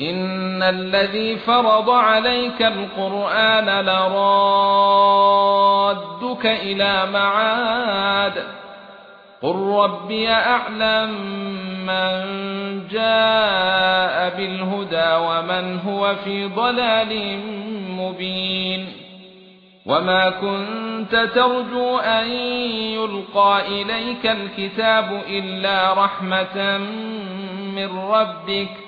ان الذي فرض عليك القران لرادك إلى معاد قل ربي اعلم من جاء بالهدى ومن هو في ضلال مبين وما كنت ترجو ان يلقى اليك الكتاب الا رحمه من ربك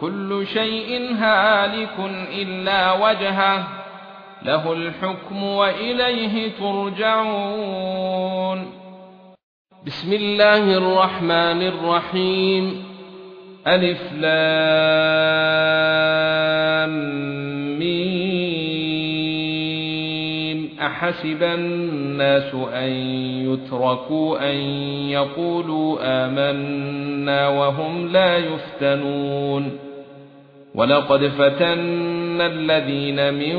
كل شيء هالك إلا وجهه له الحكم وإليه ترجعون. بسم الله الرحمن الرحيم. ألف لام ميم. أحسب الناس أن يتركوا أن يقولوا آمنا وهم لا يفتنون. ولقد فتنا الذين من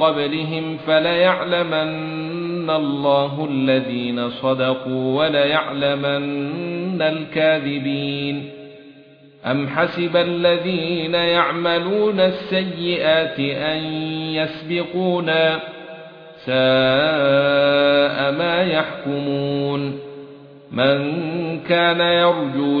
قبلهم فليعلمن الله الذين صدقوا وليعلمن الكاذبين ام حسب الذين يعملون السيئات ان يسبقونا ساء ما يحكمون من كان يرجو